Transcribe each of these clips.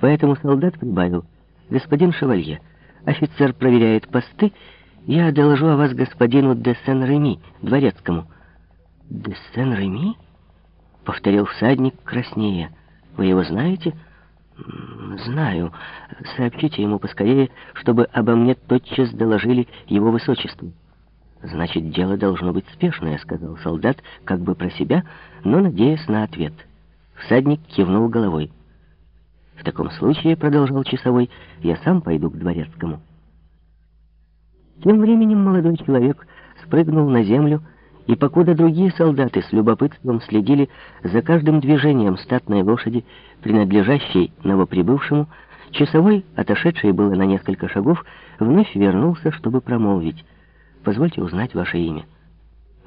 Поэтому солдат прибавил. «Господин Шевалье, офицер проверяет посты. Я доложу о вас господину де Сен-Реми, дворецкому». «Де Сен-Реми?» — повторил всадник краснее. «Вы его знаете?» «Знаю. Сообщите ему поскорее, чтобы обо мне тотчас доложили его высочеству». «Значит, дело должно быть спешное», — сказал солдат, как бы про себя, но надеясь на ответ. Всадник кивнул головой. «В таком случае», — продолжал часовой, — «я сам пойду к дворецкому». Тем временем молодой человек спрыгнул на землю, и покуда другие солдаты с любопытством следили за каждым движением статной лошади, принадлежащей новоприбывшему, часовой, отошедший было на несколько шагов, вновь вернулся, чтобы промолвить. «Позвольте узнать ваше имя».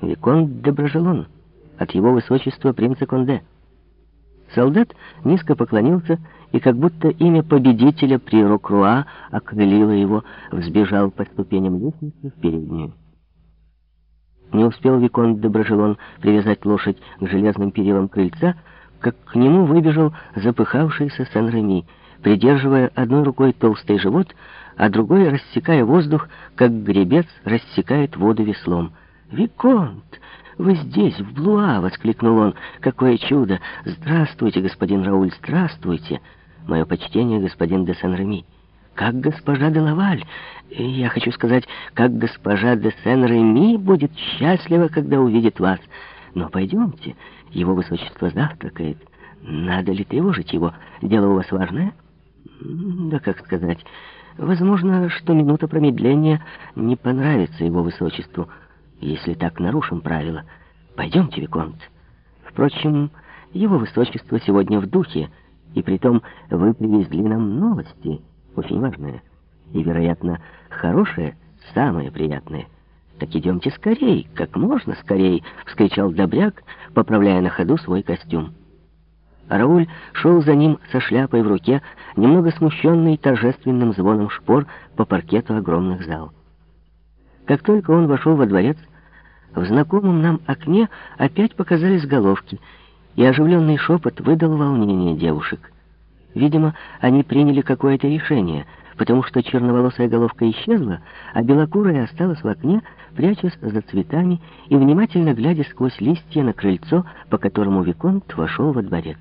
«Виконт де Брожелон, от его высочества принца Конде». Солдат низко поклонился и, как будто имя победителя при Рокруа окрылило его, взбежал по ступеням лестницы в переднюю. Не успел Виконт де Брожелон привязать лошадь к железным перилам крыльца, как к нему выбежал запыхавшийся Сен-Реми, придерживая одной рукой толстый живот, а другой рассекая воздух, как гребец рассекает воду веслом. «Виконт!» «Вы здесь, в Блуа!» — воскликнул он. «Какое чудо! Здравствуйте, господин Рауль, здравствуйте! Мое почтение, господин де Сен-Реми!» «Как госпожа де Лаваль! Я хочу сказать, как госпожа де Сен-Реми будет счастлива, когда увидит вас! Но пойдемте, его высочество завтракает. Надо ли тревожить его? Дело у вас важное?» «Да как сказать...» Возможно, что минута промедления не понравится его высочеству если так нарушим правила. Пойдемте, Виконт. Впрочем, его высочество сегодня в духе, и притом вы привезли нам новости, очень важные, и, вероятно, хорошие, самые приятные. Так идемте скорей, как можно скорей, вскричал Добряк, поправляя на ходу свой костюм. Рауль шел за ним со шляпой в руке, немного смущенный торжественным звоном шпор по паркету огромных зал. Как только он вошел во дворец, в знакомом нам окне опять показались головки, и оживленный шепот выдал волнение девушек. Видимо, они приняли какое-то решение, потому что черноволосая головка исчезла, а белокурая осталась в окне, прячась за цветами и внимательно глядя сквозь листья на крыльцо, по которому Виконт вошел во дворец.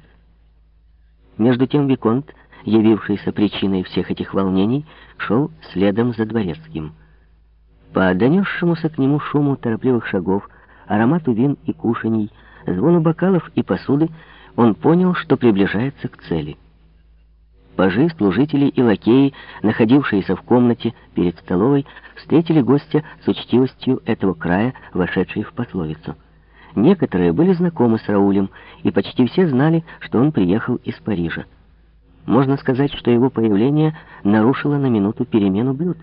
Между тем Виконт, явившийся причиной всех этих волнений, шел следом за дворецким. По донесшемуся к нему шуму торопливых шагов, аромату вин и кушаний, звону бокалов и посуды, он понял, что приближается к цели. Пажи, служители и лакеи, находившиеся в комнате перед столовой, встретили гостя с учтивостью этого края, вошедшей в пословицу. Некоторые были знакомы с Раулем, и почти все знали, что он приехал из Парижа. Можно сказать, что его появление нарушило на минуту перемену блюд.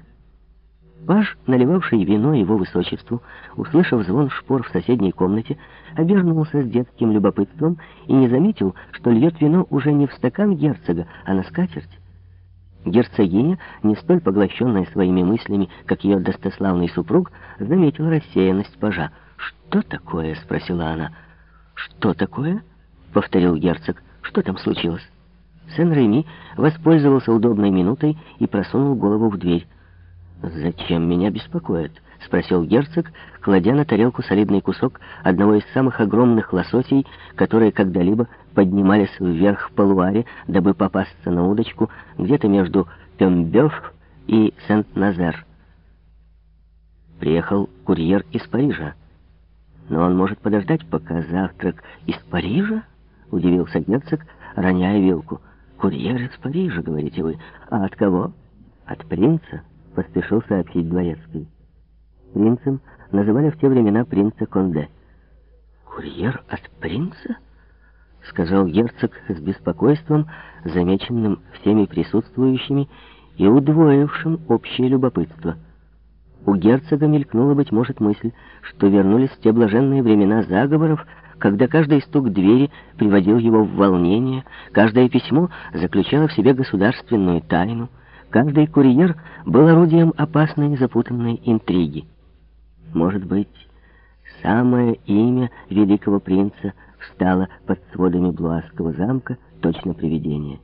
Паж, наливавший вино его высочеству, услышав звон шпор в соседней комнате, обернулся с детским любопытством и не заметил, что льет вино уже не в стакан герцога, а на скатерть. Герцогиня, не столь поглощенная своими мыслями, как ее достославный супруг, заметила рассеянность пажа. «Что такое?» — спросила она. «Что такое?» — повторил герцог. «Что там случилось?» Сен-Реми воспользовался удобной минутой и просунул голову в дверь. «Зачем меня беспокоит?» — спросил герцог, кладя на тарелку солидный кусок одного из самых огромных лососей, которые когда-либо поднимались вверх в полуаре, дабы попасться на удочку где-то между Пембёв и Сент-Назер. Приехал курьер из Парижа. Но он может подождать, пока завтрак из Парижа? Удивился герцог, роняя вилку. Курьер из Парижа, говорите вы. А от кого? От принца поспешил сообщить дворецкий. Принцем называли в те времена принца Конде. «Курьер от принца?» — сказал герцог с беспокойством, замеченным всеми присутствующими и удвоившим общее любопытство. У герцога мелькнула, быть может, мысль, что вернулись те блаженные времена заговоров, когда каждый стук двери приводил его в волнение, каждое письмо заключало в себе государственную тайну — Каждый курьер был орудием опасной и запутанной интриги. Может быть, самое имя великого принца встало под сводами Блуарского замка, точно привидение.